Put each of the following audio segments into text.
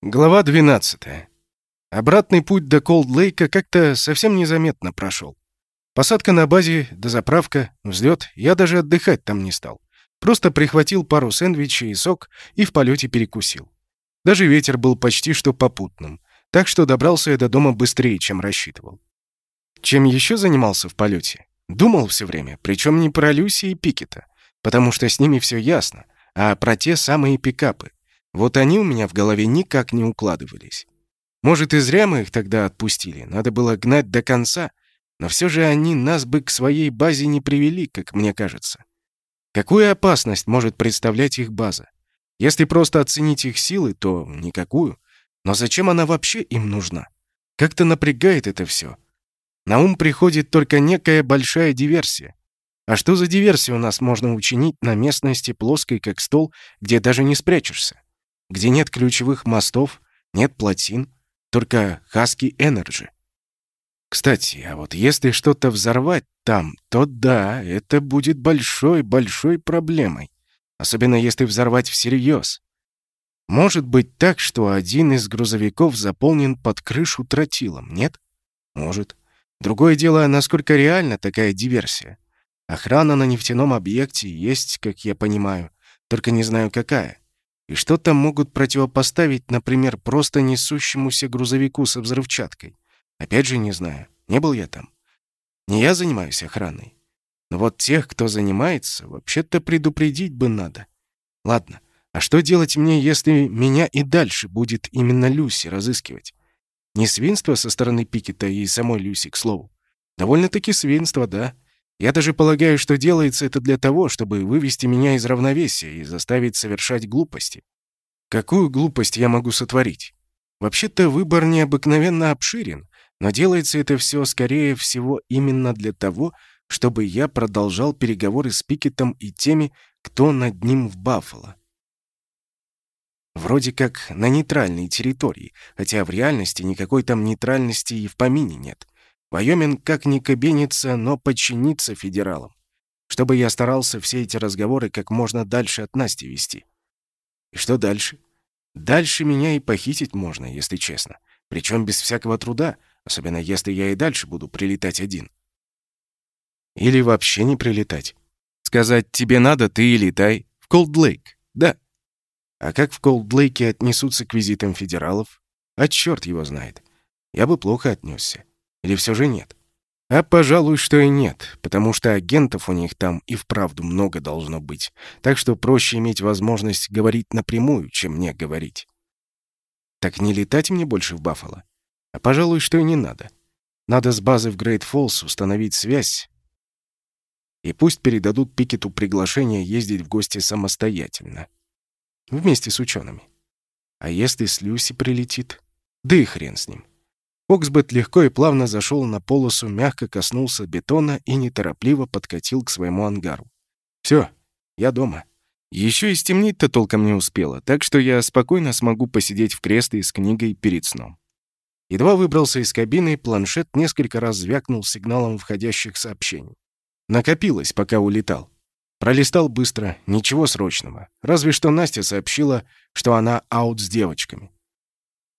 Глава 12. Обратный путь до Колд-Лейка как-то совсем незаметно прошел. Посадка на базе, дозаправка, взлет, я даже отдыхать там не стал. Просто прихватил пару сэндвичей и сок и в полете перекусил. Даже ветер был почти что попутным, так что добрался я до дома быстрее, чем рассчитывал. Чем еще занимался в полете? Думал все время, причем не про Люси и Пикета, потому что с ними все ясно, а про те самые пикапы. Вот они у меня в голове никак не укладывались. Может, и зря мы их тогда отпустили, надо было гнать до конца, но все же они нас бы к своей базе не привели, как мне кажется. Какую опасность может представлять их база? Если просто оценить их силы, то никакую. Но зачем она вообще им нужна? Как-то напрягает это все. На ум приходит только некая большая диверсия. А что за диверсию у нас можно учинить на местности плоской, как стол, где даже не спрячешься? Где нет ключевых мостов, нет плотин, только Husky Energy. Кстати, а вот если что-то взорвать там, то да, это будет большой-большой проблемой. Особенно если взорвать всерьез. Может быть так, что один из грузовиков заполнен под крышу тротилом, нет? Может. Другое дело, насколько реальна такая диверсия. Охрана на нефтяном объекте есть, как я понимаю, только не знаю какая. И что там могут противопоставить, например, просто несущемуся грузовику со взрывчаткой? Опять же не знаю. Не был я там. Не я занимаюсь охраной. Но вот тех, кто занимается, вообще-то предупредить бы надо. Ладно, а что делать мне, если меня и дальше будет именно Люси разыскивать? Не свинство со стороны Пикета и самой Люси, к слову. Довольно-таки свинство, да. Я даже полагаю, что делается это для того, чтобы вывести меня из равновесия и заставить совершать глупости. Какую глупость я могу сотворить? Вообще-то выбор необыкновенно обширен, но делается это все, скорее всего, именно для того, чтобы я продолжал переговоры с Пикетом и теми, кто над ним в Баффало. Вроде как на нейтральной территории, хотя в реальности никакой там нейтральности и в помине нет. Вайоминг как ни кабинится, но подчинится федералам. Чтобы я старался все эти разговоры как можно дальше от Насти вести. И что дальше? Дальше меня и похитить можно, если честно. Причем без всякого труда, особенно если я и дальше буду прилетать один. Или вообще не прилетать. Сказать «тебе надо, ты и летай» в Колд-Лейк. Да. А как в Колд-Лейке отнесутся к визитам федералов? А черт его знает. Я бы плохо отнесся. Или все же нет? А, пожалуй, что и нет, потому что агентов у них там и вправду много должно быть. Так что проще иметь возможность говорить напрямую, чем не говорить. Так не летать мне больше в Баффало? А, пожалуй, что и не надо. Надо с базы в Грейт Фоллс установить связь, и пусть передадут Пикету приглашение ездить в гости самостоятельно. Вместе с учеными. А если с Люси прилетит? Да и хрен с ним. Оксбет легко и плавно зашел на полосу, мягко коснулся бетона и неторопливо подкатил к своему ангару. Все, я дома. Еще и стемнить-то толком не успело, так что я спокойно смогу посидеть в кресле с книгой перед сном. Едва выбрался из кабины, планшет несколько раз звякнул сигналом входящих сообщений. Накопилось, пока улетал. Пролистал быстро, ничего срочного. Разве что Настя сообщила, что она аут с девочками.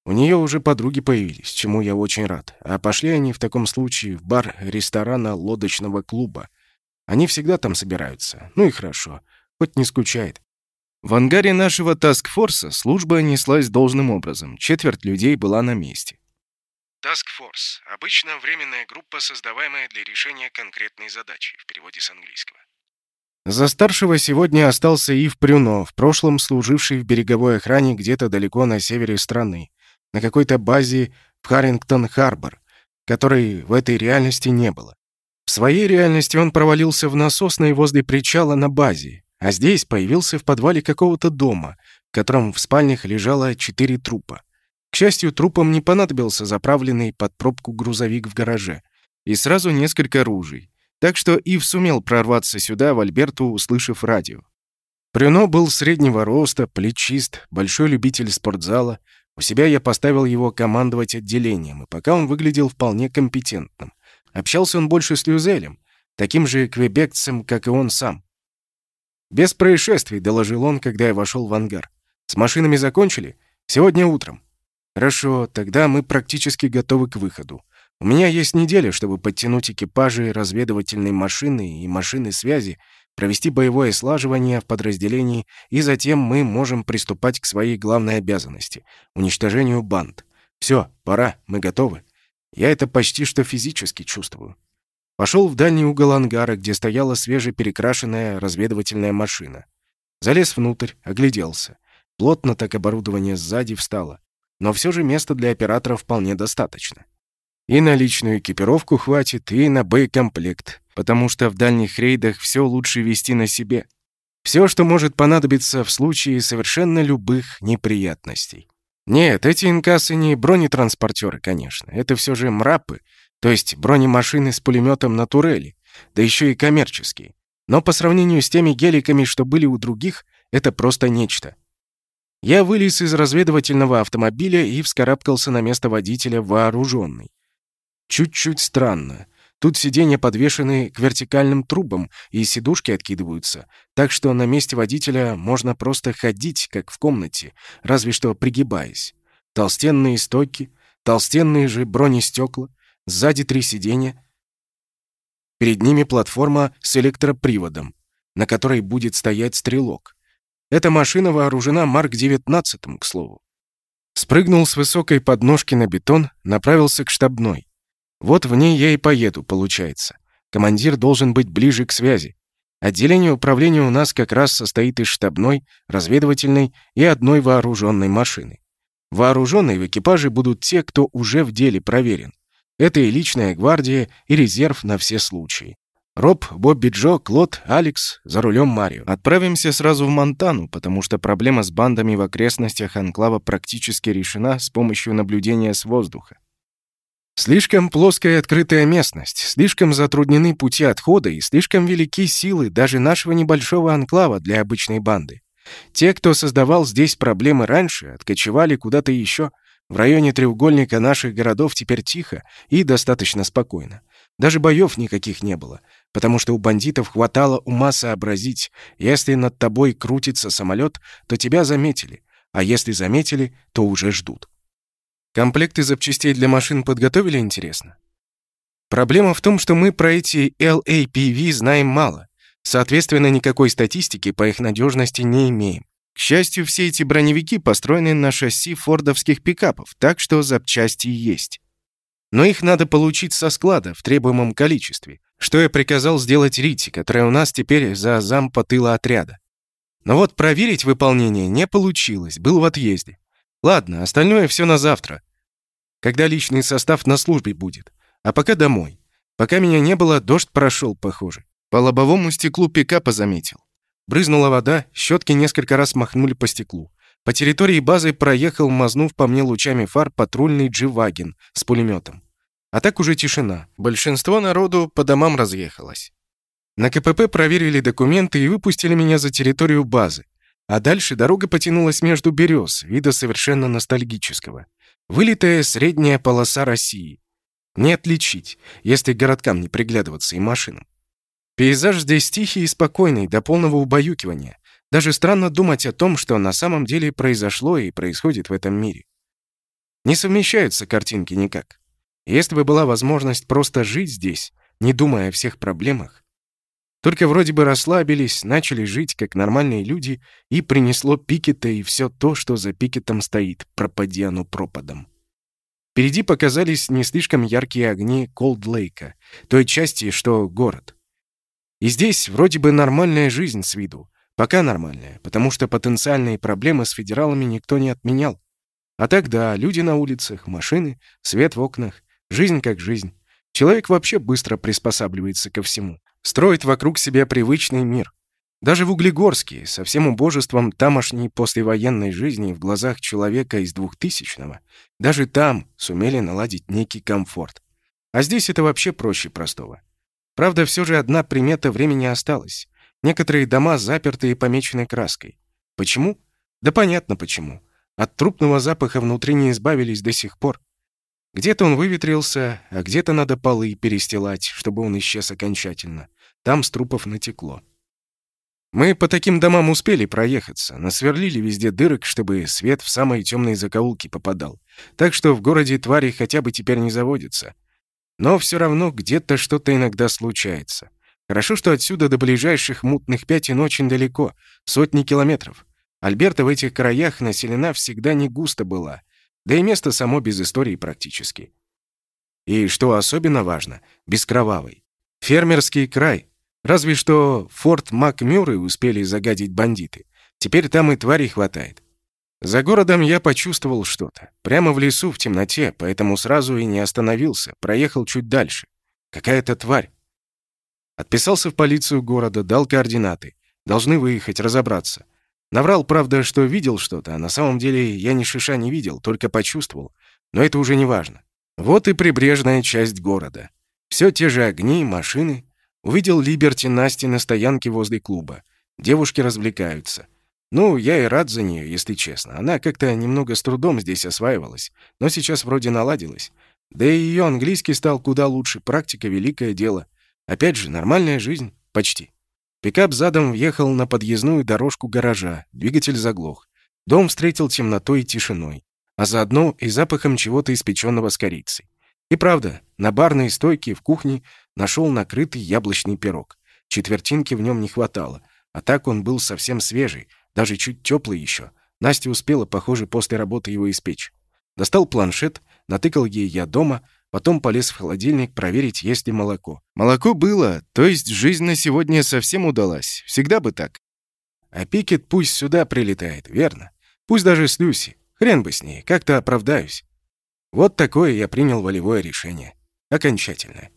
У нее уже подруги появились, чему я очень рад. А пошли они в таком случае в бар ресторана лодочного клуба. Они всегда там собираются. Ну и хорошо. Хоть не скучает. В ангаре нашего таскфорса служба неслась должным образом. Четверть людей была на месте. Task Обычно временная группа, создаваемая для решения конкретной задачи, в переводе с английского. За старшего сегодня остался Ив Прюно, в прошлом служивший в береговой охране где-то далеко на севере страны на какой-то базе в Харрингтон-Харбор, которой в этой реальности не было. В своей реальности он провалился в насосной возле причала на базе, а здесь появился в подвале какого-то дома, в котором в спальнях лежало четыре трупа. К счастью, трупам не понадобился заправленный под пробку грузовик в гараже. И сразу несколько ружей. Так что Ив сумел прорваться сюда в Альберту, услышав радио. Прюно был среднего роста, плечист, большой любитель спортзала, у себя я поставил его командовать отделением, и пока он выглядел вполне компетентным. Общался он больше с Люзелем, таким же квебекцем, как и он сам. «Без происшествий», — доложил он, когда я вошел в ангар. «С машинами закончили? Сегодня утром. Хорошо, тогда мы практически готовы к выходу. У меня есть неделя, чтобы подтянуть экипажи разведывательной машины и машины связи, провести боевое слаживание в подразделении, и затем мы можем приступать к своей главной обязанности — уничтожению банд. Все, пора, мы готовы. Я это почти что физически чувствую. Пошел в дальний угол ангара, где стояла свежеперекрашенная разведывательная машина. Залез внутрь, огляделся. Плотно так оборудование сзади встало. Но все же места для оператора вполне достаточно. И на личную экипировку хватит, и на боекомплект, потому что в дальних рейдах все лучше вести на себе. Все, что может понадобиться в случае совершенно любых неприятностей. Нет, эти инкасы не бронетранспортеры, конечно. Это все же мрапы, то есть бронемашины с пулеметом на турели, да еще и коммерческие. Но по сравнению с теми геликами, что были у других, это просто нечто. Я вылез из разведывательного автомобиля и вскарабкался на место водителя вооруженный. Чуть-чуть странно. Тут сиденья подвешены к вертикальным трубам, и сидушки откидываются, так что на месте водителя можно просто ходить, как в комнате, разве что пригибаясь. Толстенные стойки, толстенные же бронестекла, сзади три сиденья. Перед ними платформа с электроприводом, на которой будет стоять стрелок. Эта машина вооружена Марк-19, к слову. Спрыгнул с высокой подножки на бетон, направился к штабной. Вот в ней я и поеду, получается. Командир должен быть ближе к связи. Отделение управления у нас как раз состоит из штабной, разведывательной и одной вооруженной машины. Вооруженные в экипаже будут те, кто уже в деле проверен. Это и личная гвардия, и резерв на все случаи. Роб, Бобби Джо, Клод, Алекс, за рулем Марио. Отправимся сразу в Монтану, потому что проблема с бандами в окрестностях Анклава практически решена с помощью наблюдения с воздуха. Слишком плоская открытая местность, слишком затруднены пути отхода и слишком велики силы даже нашего небольшого анклава для обычной банды. Те, кто создавал здесь проблемы раньше, откочевали куда-то еще. В районе треугольника наших городов теперь тихо и достаточно спокойно. Даже боев никаких не было, потому что у бандитов хватало ума сообразить, если над тобой крутится самолет, то тебя заметили, а если заметили, то уже ждут. Комплекты запчастей для машин подготовили, интересно? Проблема в том, что мы про эти LAPV знаем мало. Соответственно, никакой статистики по их надежности не имеем. К счастью, все эти броневики построены на шасси фордовских пикапов, так что запчасти есть. Но их надо получить со склада в требуемом количестве, что я приказал сделать Рите, которая у нас теперь за зампа тыла отряда. Но вот проверить выполнение не получилось, был в отъезде. Ладно, остальное все на завтра. Когда личный состав на службе будет. А пока домой. Пока меня не было, дождь прошел, похоже. По лобовому стеклу пикапа заметил. Брызнула вода, щетки несколько раз махнули по стеклу. По территории базы проехал, мазнув по мне лучами фар, патрульный дживаген с пулеметом. А так уже тишина. Большинство народу по домам разъехалось. На КПП проверили документы и выпустили меня за территорию базы. А дальше дорога потянулась между берез, вида совершенно ностальгического. Вылитая средняя полоса России. Не отличить, если городкам не приглядываться и машинам. Пейзаж здесь тихий и спокойный, до полного убаюкивания. Даже странно думать о том, что на самом деле произошло и происходит в этом мире. Не совмещаются картинки никак. Если бы была возможность просто жить здесь, не думая о всех проблемах, только вроде бы расслабились, начали жить как нормальные люди, и принесло Пикета и все то, что за Пикетом стоит, пропади оно пропадом. Впереди показались не слишком яркие огни Колд-Лейка, той части, что город. И здесь вроде бы нормальная жизнь с виду. Пока нормальная, потому что потенциальные проблемы с федералами никто не отменял. А тогда люди на улицах, машины, свет в окнах, жизнь как жизнь. Человек вообще быстро приспосабливается ко всему строит вокруг себя привычный мир. Даже в Углегорске, со всем убожеством тамошней послевоенной жизни в глазах человека из двухтысячного, даже там сумели наладить некий комфорт. А здесь это вообще проще простого. Правда, все же одна примета времени осталась. Некоторые дома заперты и помечены краской. Почему? Да понятно почему. От трупного запаха внутри не избавились до сих пор. Где-то он выветрился, а где-то надо полы перестилать, чтобы он исчез окончательно. Там с трупов натекло. Мы по таким домам успели проехаться, насверлили везде дырок, чтобы свет в самые темные закоулки попадал. Так что в городе твари хотя бы теперь не заводятся. Но все равно где-то что-то иногда случается. Хорошо, что отсюда до ближайших мутных пятен очень далеко, сотни километров. Альберта в этих краях населена всегда не густо была, да и место само без истории практически. И, что особенно важно, бескровавый. Фермерский край. Разве что форт Макмюррей успели загадить бандиты. Теперь там и тварей хватает. За городом я почувствовал что-то. Прямо в лесу, в темноте, поэтому сразу и не остановился. Проехал чуть дальше. Какая-то тварь. Отписался в полицию города, дал координаты. Должны выехать, разобраться. Наврал, правда, что видел что-то, а на самом деле я ни шиша не видел, только почувствовал. Но это уже не важно. Вот и прибрежная часть города. Все те же огни, машины. Увидел Либерти Насти на стоянке возле клуба. Девушки развлекаются. Ну, я и рад за нее, если честно. Она как-то немного с трудом здесь осваивалась, но сейчас вроде наладилась. Да и ее английский стал куда лучше, практика — великое дело. Опять же, нормальная жизнь. Почти. Пикап задом въехал на подъездную дорожку гаража, двигатель заглох. Дом встретил темнотой и тишиной, а заодно и запахом чего-то испеченного с корицей. И правда, на барной стойке в кухне нашел накрытый яблочный пирог. Четвертинки в нем не хватало, а так он был совсем свежий, даже чуть теплый еще. Настя успела, похоже, после работы его испечь. Достал планшет, натыкал ей я дома, Потом полез в холодильник проверить, есть ли молоко. Молоко было, то есть жизнь на сегодня совсем удалась. Всегда бы так. А Пикет пусть сюда прилетает, верно? Пусть даже с Люси. Хрен бы с ней, как-то оправдаюсь. Вот такое я принял волевое решение. Окончательное.